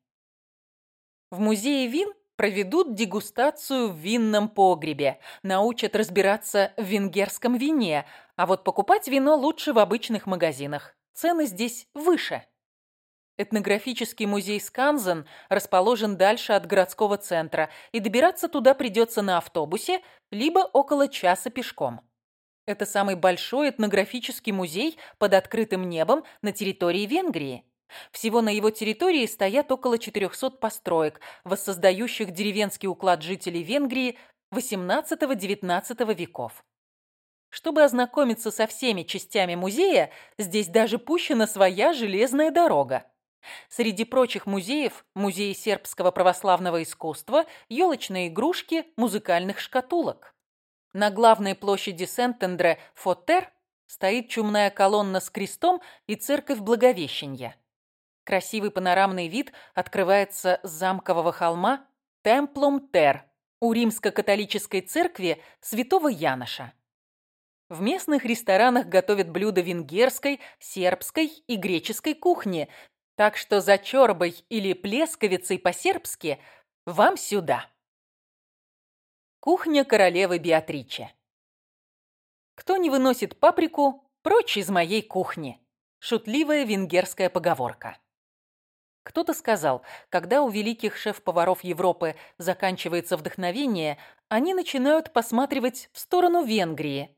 В музее вин проведут дегустацию в винном погребе, научат разбираться в венгерском вине, а вот покупать вино лучше в обычных магазинах. Цены здесь выше. Этнографический музей Сканзен расположен дальше от городского центра, и добираться туда придется на автобусе, либо около часа пешком. Это самый большой этнографический музей под открытым небом на территории Венгрии. Всего на его территории стоят около 400 построек, воссоздающих деревенский уклад жителей Венгрии XVIII-XIX веков. Чтобы ознакомиться со всеми частями музея, здесь даже пущена своя железная дорога. Среди прочих музеев – музей сербского православного искусства, елочные игрушки, музыкальных шкатулок. На главной площади Сент-Эндре Фотер стоит чумная колонна с крестом и церковь Благовещения. Красивый панорамный вид открывается с замкового холма Темплум Тер у римско-католической церкви святого Яноша. В местных ресторанах готовят блюда венгерской, сербской и греческой кухни, так что за чорбой или плесковицей по-сербски вам сюда. Кухня королевы Беатриче. Кто не выносит паприку, прочь из моей кухни. Шутливая венгерская поговорка. Кто-то сказал, когда у великих шеф-поваров Европы заканчивается вдохновение, они начинают посматривать в сторону Венгрии.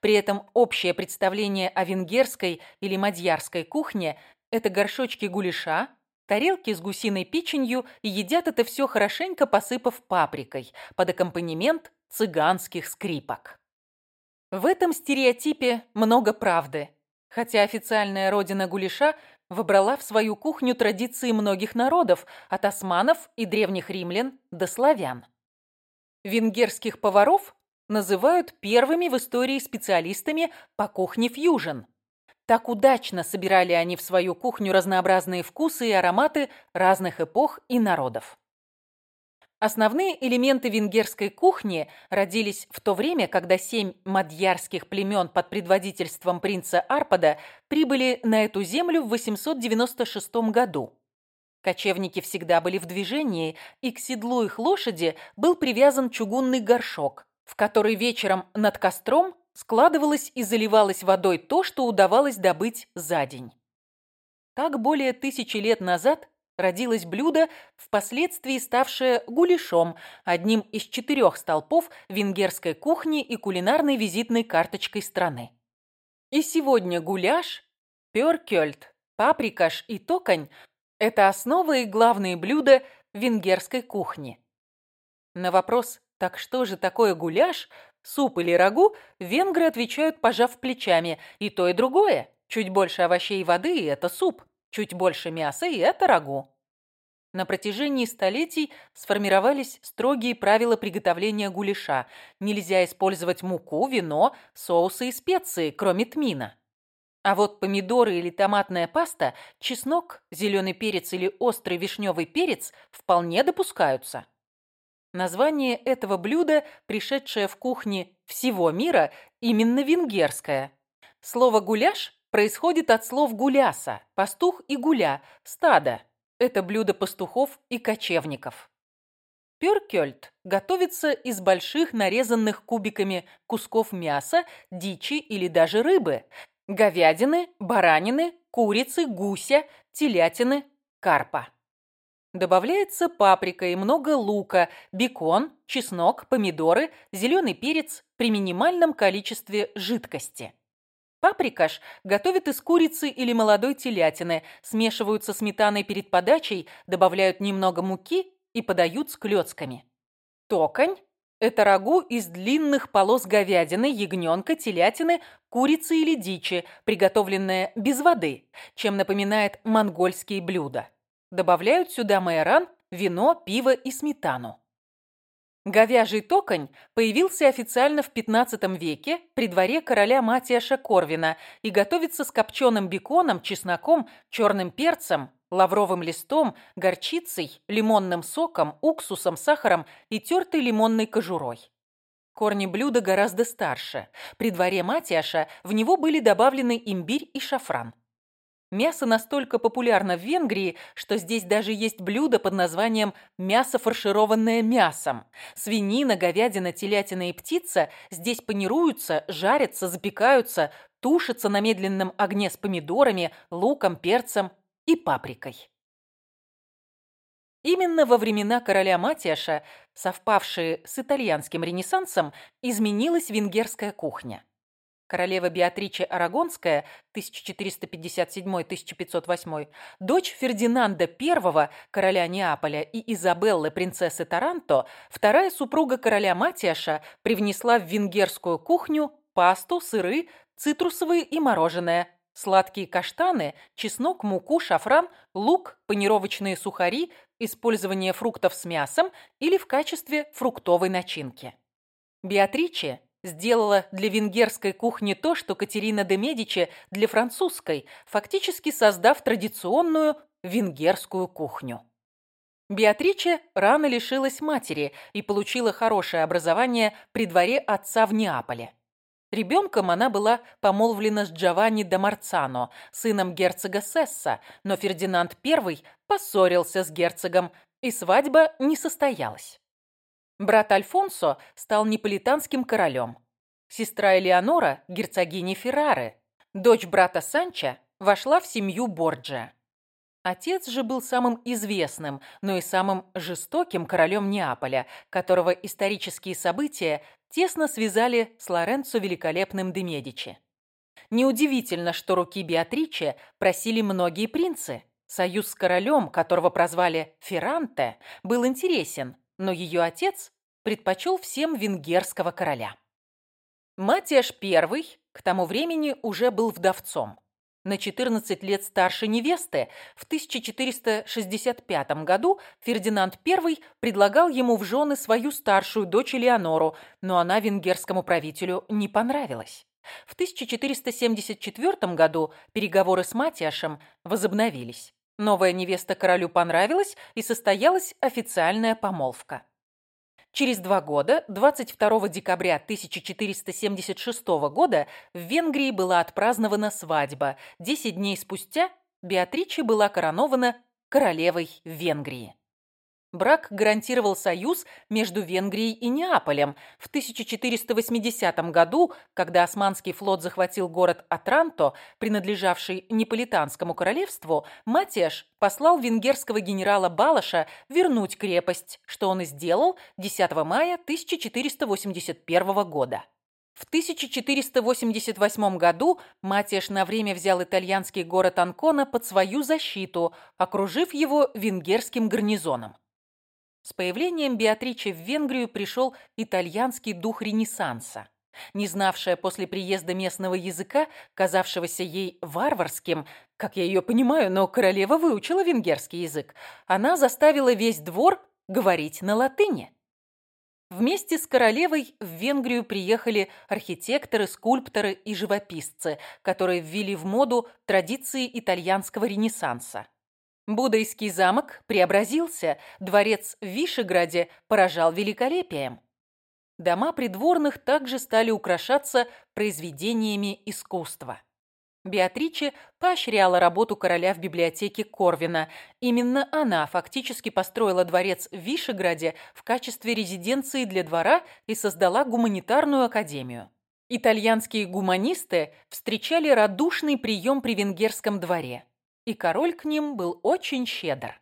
При этом общее представление о венгерской или мадьярской кухне – это горшочки гуляша, тарелки с гусиной печенью и едят это все хорошенько посыпав паприкой под аккомпанемент цыганских скрипок. В этом стереотипе много правды, хотя официальная родина гуляша выбрала в свою кухню традиции многих народов, от османов и древних римлян до славян. Венгерских поваров называют первыми в истории специалистами по кухне фьюжн. Так удачно собирали они в свою кухню разнообразные вкусы и ароматы разных эпох и народов. Основные элементы венгерской кухни родились в то время, когда семь мадьярских племен под предводительством принца Арпада прибыли на эту землю в 896 году. Кочевники всегда были в движении, и к седлу их лошади был привязан чугунный горшок, в который вечером над костром складывалось и заливалось водой то, что удавалось добыть за день. Так более тысячи лет назад родилось блюдо, впоследствии ставшее гуляшом, одним из четырех столпов венгерской кухни и кулинарной визитной карточкой страны. И сегодня гуляш, пёркёльт, паприкаш и токань – это основы и главные блюда венгерской кухни. На вопрос «Так что же такое гуляш?» Суп или рагу, венгры отвечают, пожав плечами, и то, и другое. Чуть больше овощей и воды – и это суп. Чуть больше мяса, и это рагу. На протяжении столетий сформировались строгие правила приготовления гуляша. Нельзя использовать муку, вино, соусы и специи, кроме тмина. А вот помидоры или томатная паста, чеснок, зеленый перец или острый вишневый перец вполне допускаются. Название этого блюда, пришедшее в кухне всего мира, именно венгерское. Слово «гуляш» происходит от слов гуляса, пастух и гуля, стадо. Это блюдо пастухов и кочевников. Пёркёльт готовится из больших нарезанных кубиками кусков мяса, дичи или даже рыбы, говядины, баранины, курицы, гуся, телятины, карпа. Добавляется паприка и много лука, бекон, чеснок, помидоры, зеленый перец при минимальном количестве жидкости. Паприкаш готовят из курицы или молодой телятины, смешивают со сметаной перед подачей, добавляют немного муки и подают с клёцками. Токань – это рагу из длинных полос говядины, ягненка, телятины, курицы или дичи, приготовленное без воды, чем напоминает монгольские блюда. Добавляют сюда майоран, вино, пиво и сметану. Говяжий токонь появился официально в XV веке при дворе короля Матиаша Корвина и готовится с копченым беконом, чесноком, черным перцем, лавровым листом, горчицей, лимонным соком, уксусом, сахаром и тертой лимонной кожурой. Корни блюда гораздо старше. При дворе Матиаша в него были добавлены имбирь и шафран. Мясо настолько популярно в Венгрии, что здесь даже есть блюдо под названием «мясо, фаршированное мясом». Свинина, говядина, телятина и птица здесь панируются, жарятся, запекаются, тушатся на медленном огне с помидорами, луком, перцем и паприкой. Именно во времена короля Матиаша, совпавшие с итальянским ренессансом, изменилась венгерская кухня. Королева Беатриче Арагонская, 1457-1508, дочь Фердинанда I, короля Неаполя, и Изабеллы, принцессы Таранто, вторая супруга короля Матиаша, привнесла в венгерскую кухню пасту, сыры, цитрусовые и мороженое, сладкие каштаны, чеснок, муку, шафран, лук, панировочные сухари, использование фруктов с мясом или в качестве фруктовой начинки. Беатриче сделала для венгерской кухни то, что Катерина де Медичи для французской, фактически создав традиционную венгерскую кухню. Беатриче рано лишилась матери и получила хорошее образование при дворе отца в Неаполе. Ребенком она была помолвлена с Джованни да Марцано, сыном герцога Сесса, но Фердинанд I поссорился с герцогом, и свадьба не состоялась. Брат Альфонсо стал неполитанским королем. Сестра Элеонора – герцогиня Феррары. Дочь брата Санча вошла в семью Борджа. Отец же был самым известным, но и самым жестоким королем Неаполя, которого исторические события тесно связали с Лоренцо Великолепным де Медичи. Неудивительно, что руки Беатриче просили многие принцы. Союз с королем, которого прозвали Ферранте, был интересен, но ее отец предпочел всем венгерского короля. Матиаш I к тому времени уже был вдовцом на 14 лет старше невесты, в 1465 году Фердинанд I предлагал ему в жены свою старшую дочь Элеонору, но она венгерскому правителю не понравилась. В 1474 году переговоры с Матиашем возобновились. Новая невеста королю понравилась, и состоялась официальная помолвка. Через два года, 22 декабря 1476 года, в Венгрии была отпразднована свадьба. Десять дней спустя Беатриче была коронована королевой Венгрии. Брак гарантировал союз между Венгрией и Неаполем. В 1480 году, когда Османский флот захватил город Атранто, принадлежавший Неаполитанскому королевству, Матиаш послал венгерского генерала Балаша вернуть крепость, что он и сделал 10 мая 1481 года. В 1488 году Матиаш на время взял итальянский город Анкона под свою защиту, окружив его венгерским гарнизоном. С появлением Беатричи в Венгрию пришел итальянский дух Ренессанса. Не знавшая после приезда местного языка, казавшегося ей варварским, как я ее понимаю, но королева выучила венгерский язык, она заставила весь двор говорить на латыни. Вместе с королевой в Венгрию приехали архитекторы, скульпторы и живописцы, которые ввели в моду традиции итальянского ренессанса. Будайский замок преобразился, дворец в Вишеграде поражал великолепием. Дома придворных также стали украшаться произведениями искусства. Беатриче поощряла работу короля в библиотеке Корвина. Именно она фактически построила дворец в Вишеграде в качестве резиденции для двора и создала гуманитарную академию. Итальянские гуманисты встречали радушный прием при венгерском дворе и король к ним был очень щедр.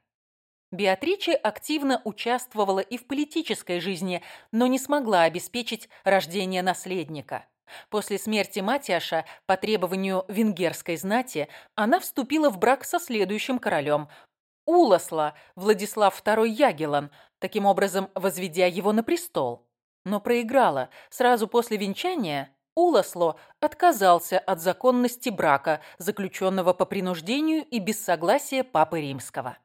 Беатриче активно участвовала и в политической жизни, но не смогла обеспечить рождение наследника. После смерти Матиаша по требованию венгерской знати она вступила в брак со следующим королем – Уласла Владислав II Ягелан, таким образом возведя его на престол. Но проиграла. Сразу после венчания Уласло отказался от законности брака, заключенного по принуждению и без согласия Папы Римского.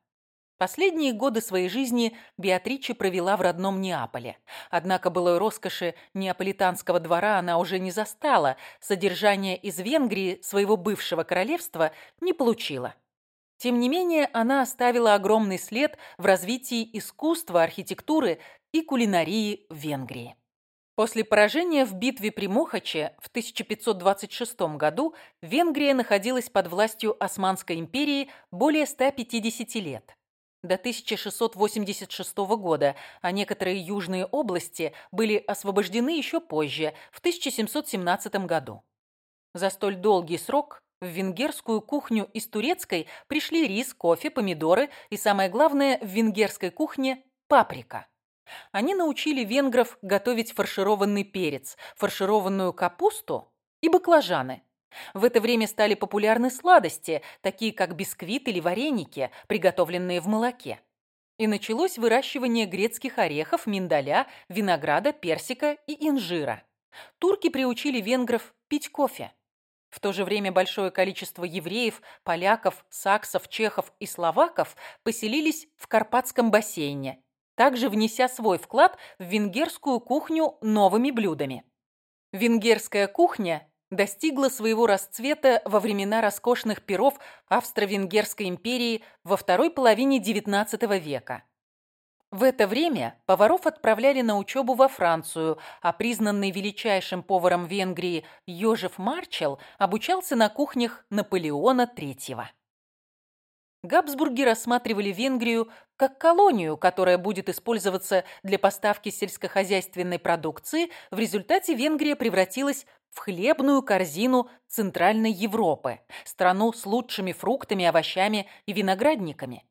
Последние годы своей жизни Беатриче провела в родном Неаполе. Однако былой роскоши неаполитанского двора она уже не застала, содержание из Венгрии своего бывшего королевства не получила. Тем не менее, она оставила огромный след в развитии искусства, архитектуры и кулинарии в Венгрии. После поражения в битве при Мохаче в 1526 году Венгрия находилась под властью Османской империи более 150 лет. До 1686 года, а некоторые южные области были освобождены еще позже, в 1717 году. За столь долгий срок в венгерскую кухню из турецкой пришли рис, кофе, помидоры и, самое главное, в венгерской кухне – паприка. Они научили венгров готовить фаршированный перец, фаршированную капусту и баклажаны. В это время стали популярны сладости, такие как бисквит или вареники, приготовленные в молоке. И началось выращивание грецких орехов, миндаля, винограда, персика и инжира. Турки приучили венгров пить кофе. В то же время большое количество евреев, поляков, саксов, чехов и словаков поселились в Карпатском бассейне, также внеся свой вклад в венгерскую кухню новыми блюдами. Венгерская кухня достигла своего расцвета во времена роскошных перов Австро-Венгерской империи во второй половине XIX века. В это время поваров отправляли на учебу во Францию, а признанный величайшим поваром Венгрии Йожеф Марчел обучался на кухнях Наполеона III. Габсбурги рассматривали Венгрию как колонию, которая будет использоваться для поставки сельскохозяйственной продукции. В результате Венгрия превратилась в хлебную корзину Центральной Европы, страну с лучшими фруктами, овощами и виноградниками.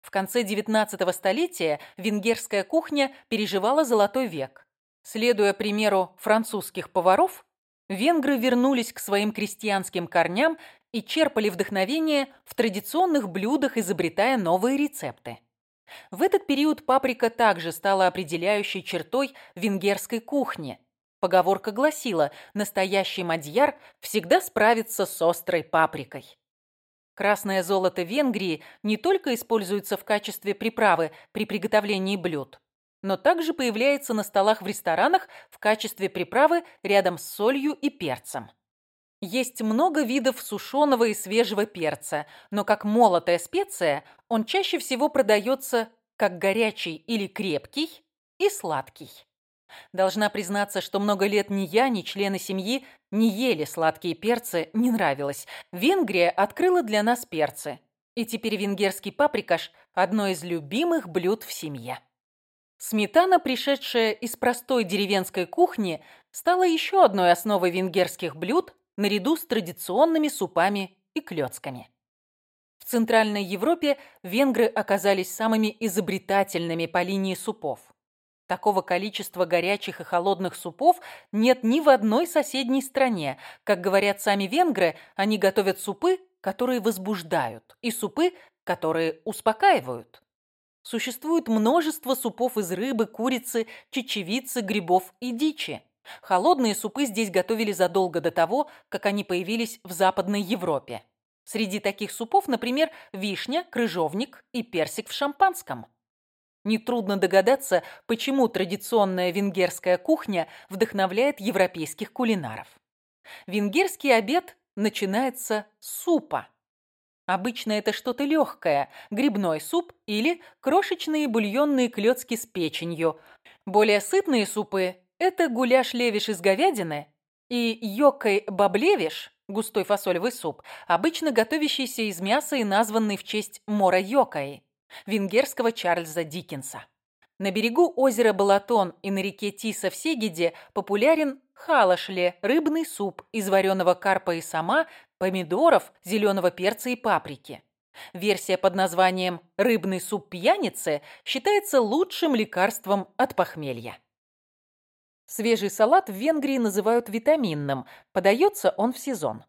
В конце XIX столетия венгерская кухня переживала золотой век. Следуя примеру французских поваров, венгры вернулись к своим крестьянским корням и черпали вдохновение в традиционных блюдах, изобретая новые рецепты. В этот период паприка также стала определяющей чертой венгерской кухни. Поговорка гласила «настоящий мадьяр всегда справится с острой паприкой». Красное золото Венгрии не только используется в качестве приправы при приготовлении блюд, но также появляется на столах в ресторанах в качестве приправы рядом с солью и перцем. Есть много видов сушеного и свежего перца, но как молотая специя он чаще всего продается как горячий или крепкий и сладкий. Должна признаться, что много лет ни я, ни члены семьи не ели сладкие перцы, не нравилось. Венгрия открыла для нас перцы. И теперь венгерский паприкаш – одно из любимых блюд в семье. Сметана, пришедшая из простой деревенской кухни, стала еще одной основой венгерских блюд наряду с традиционными супами и клёцками. В Центральной Европе венгры оказались самыми изобретательными по линии супов. Такого количества горячих и холодных супов нет ни в одной соседней стране. Как говорят сами венгры, они готовят супы, которые возбуждают, и супы, которые успокаивают. Существует множество супов из рыбы, курицы, чечевицы, грибов и дичи. Холодные супы здесь готовили задолго до того, как они появились в Западной Европе. Среди таких супов, например, вишня, крыжовник и персик в шампанском. Нетрудно догадаться, почему традиционная венгерская кухня вдохновляет европейских кулинаров. Венгерский обед начинается с супа. Обычно это что-то легкое – грибной суп или крошечные бульонные клетки с печенью. Более сытные супы – это гуляш-левиш из говядины и йокой-баблевиш – густой фасолевый суп, обычно готовящийся из мяса и названный в честь мора-йокой венгерского Чарльза Диккенса. На берегу озера Балатон и на реке Тиса в Сегеде популярен халашле – рыбный суп из вареного карпа и сама, помидоров, зеленого перца и паприки. Версия под названием «рыбный суп пьяницы» считается лучшим лекарством от похмелья. Свежий салат в Венгрии называют витаминным, подается он в сезон.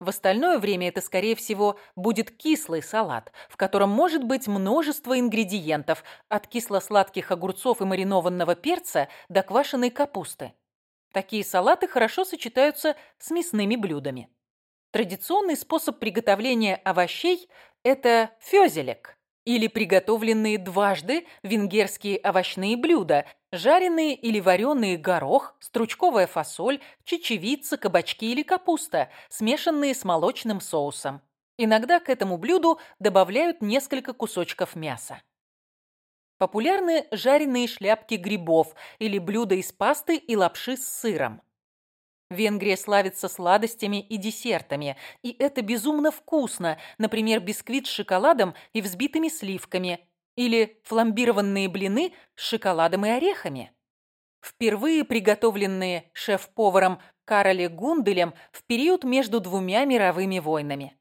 В остальное время это, скорее всего, будет кислый салат, в котором может быть множество ингредиентов, от кисло-сладких огурцов и маринованного перца до квашеной капусты. Такие салаты хорошо сочетаются с мясными блюдами. Традиционный способ приготовления овощей – это фёзелек или приготовленные дважды венгерские овощные блюда, жареные или вареные горох, стручковая фасоль, чечевица, кабачки или капуста, смешанные с молочным соусом. Иногда к этому блюду добавляют несколько кусочков мяса. Популярны жареные шляпки грибов или блюда из пасты и лапши с сыром. Венгрия славится сладостями и десертами, и это безумно вкусно, например, бисквит с шоколадом и взбитыми сливками, или фламбированные блины с шоколадом и орехами. Впервые приготовленные шеф-поваром Кароле Гунделем в период между двумя мировыми войнами.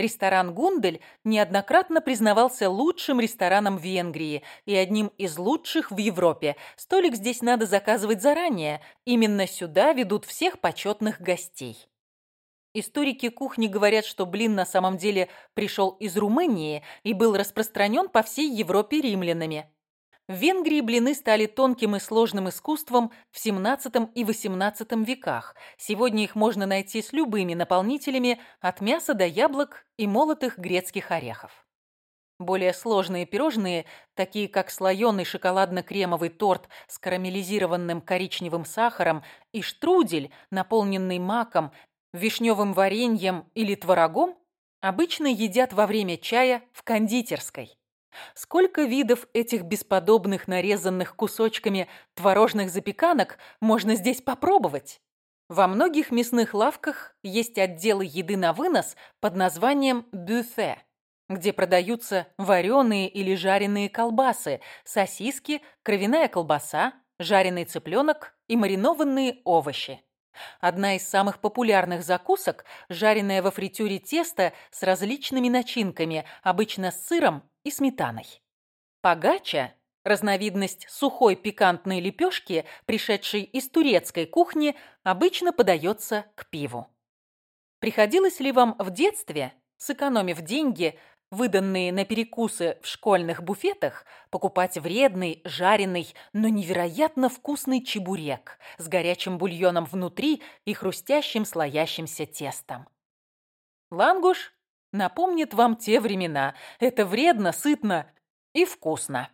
Ресторан «Гундель» неоднократно признавался лучшим рестораном Венгрии и одним из лучших в Европе. Столик здесь надо заказывать заранее. Именно сюда ведут всех почетных гостей. Историки кухни говорят, что блин на самом деле пришел из Румынии и был распространен по всей Европе римлянами. В Венгрии блины стали тонким и сложным искусством в XVII и XVIII веках. Сегодня их можно найти с любыми наполнителями, от мяса до яблок и молотых грецких орехов. Более сложные пирожные, такие как слоеный шоколадно-кремовый торт с карамелизированным коричневым сахаром и штрудель, наполненный маком, вишневым вареньем или творогом, обычно едят во время чая в кондитерской. Сколько видов этих бесподобных нарезанных кусочками творожных запеканок можно здесь попробовать? Во многих мясных лавках есть отделы еды на вынос под названием «бюфе», где продаются вареные или жареные колбасы, сосиски, кровяная колбаса, жареный цыпленок и маринованные овощи. Одна из самых популярных закусок – жареное во фритюре тесто с различными начинками, обычно с сыром и сметаной. Пагача – разновидность сухой пикантной лепешки, пришедшей из турецкой кухни, обычно подается к пиву. Приходилось ли вам в детстве, сэкономив деньги, выданные на перекусы в школьных буфетах, покупать вредный, жареный, но невероятно вкусный чебурек с горячим бульоном внутри и хрустящим слоящимся тестом. Лангуш напомнит вам те времена. Это вредно, сытно и вкусно.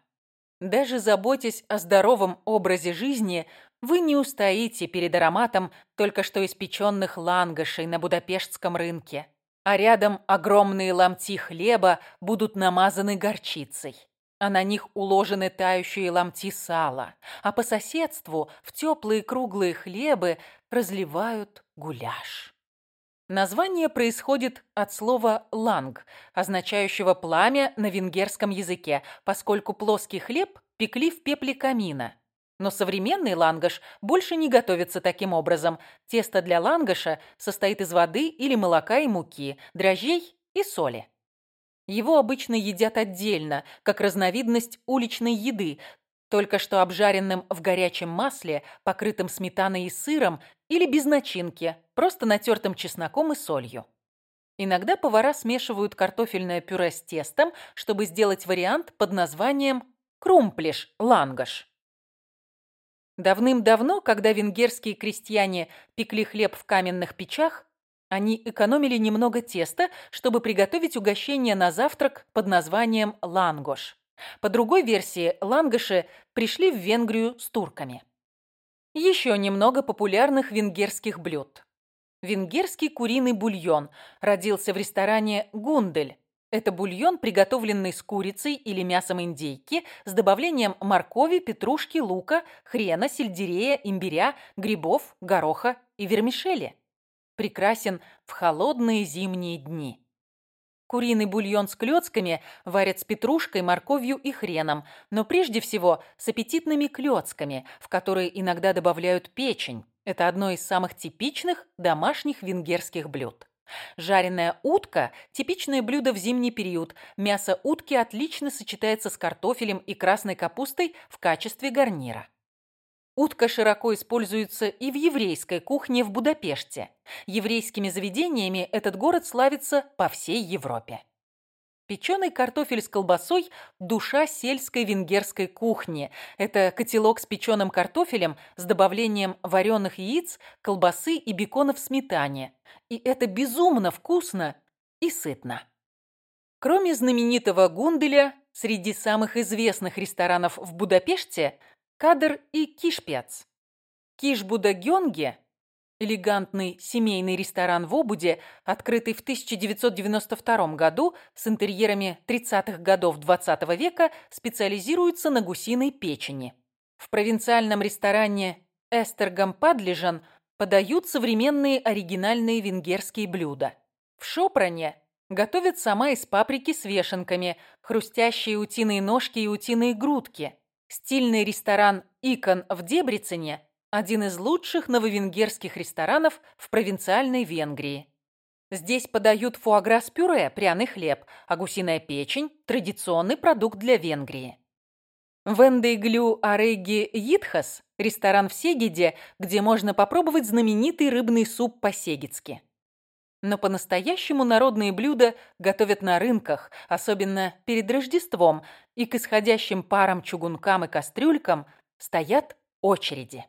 Даже заботясь о здоровом образе жизни, вы не устоите перед ароматом только что испеченных лангошей на будапештском рынке а рядом огромные ломти хлеба будут намазаны горчицей, а на них уложены тающие ломти сала, а по соседству в теплые круглые хлебы разливают гуляш. Название происходит от слова «ланг», означающего «пламя» на венгерском языке, поскольку плоский хлеб пекли в пепле камина, но современный лангаш больше не готовится таким образом. Тесто для лангаша состоит из воды или молока и муки, дрожжей и соли. Его обычно едят отдельно, как разновидность уличной еды, только что обжаренным в горячем масле, покрытым сметаной и сыром, или без начинки, просто натертым чесноком и солью. Иногда повара смешивают картофельное пюре с тестом, чтобы сделать вариант под названием крумплиш лангаш. Давным-давно, когда венгерские крестьяне пекли хлеб в каменных печах, они экономили немного теста, чтобы приготовить угощение на завтрак под названием лангош. По другой версии, лангоши пришли в Венгрию с турками. Еще немного популярных венгерских блюд. Венгерский куриный бульон родился в ресторане «Гундель», это бульон, приготовленный с курицей или мясом индейки, с добавлением моркови, петрушки, лука, хрена, сельдерея, имбиря, грибов, гороха и вермишели. Прекрасен в холодные зимние дни. Куриный бульон с клёцками варят с петрушкой, морковью и хреном, но прежде всего с аппетитными клёцками, в которые иногда добавляют печень. Это одно из самых типичных домашних венгерских блюд. Жареная утка – типичное блюдо в зимний период. Мясо утки отлично сочетается с картофелем и красной капустой в качестве гарнира. Утка широко используется и в еврейской кухне в Будапеште. Еврейскими заведениями этот город славится по всей Европе. Печеный картофель с колбасой – душа сельской венгерской кухни. Это котелок с печеным картофелем с добавлением вареных яиц, колбасы и бекона в сметане. И это безумно вкусно и сытно. Кроме знаменитого Гунделя, среди самых известных ресторанов в Будапеште – Кадр и Кишпец. Кишбуда Гёнге Элегантный семейный ресторан в Обуде, открытый в 1992 году с интерьерами 30-х годов XX -го века, специализируется на гусиной печени. В провинциальном ресторане Эстергам Падлижан подают современные оригинальные венгерские блюда. В Шопране готовят сама из паприки с вешенками, хрустящие утиные ножки и утиные грудки. Стильный ресторан «Икон» в Дебрицене один из лучших нововенгерских ресторанов в провинциальной Венгрии. Здесь подают фуагра с пюре, пряный хлеб, а гусиная печень – традиционный продукт для Венгрии. Вендейглю Ареги Йитхас – ресторан в Сегеде, где можно попробовать знаменитый рыбный суп по-сегедски. Но по-настоящему народные блюда готовят на рынках, особенно перед Рождеством, и к исходящим парам чугункам и кастрюлькам стоят очереди.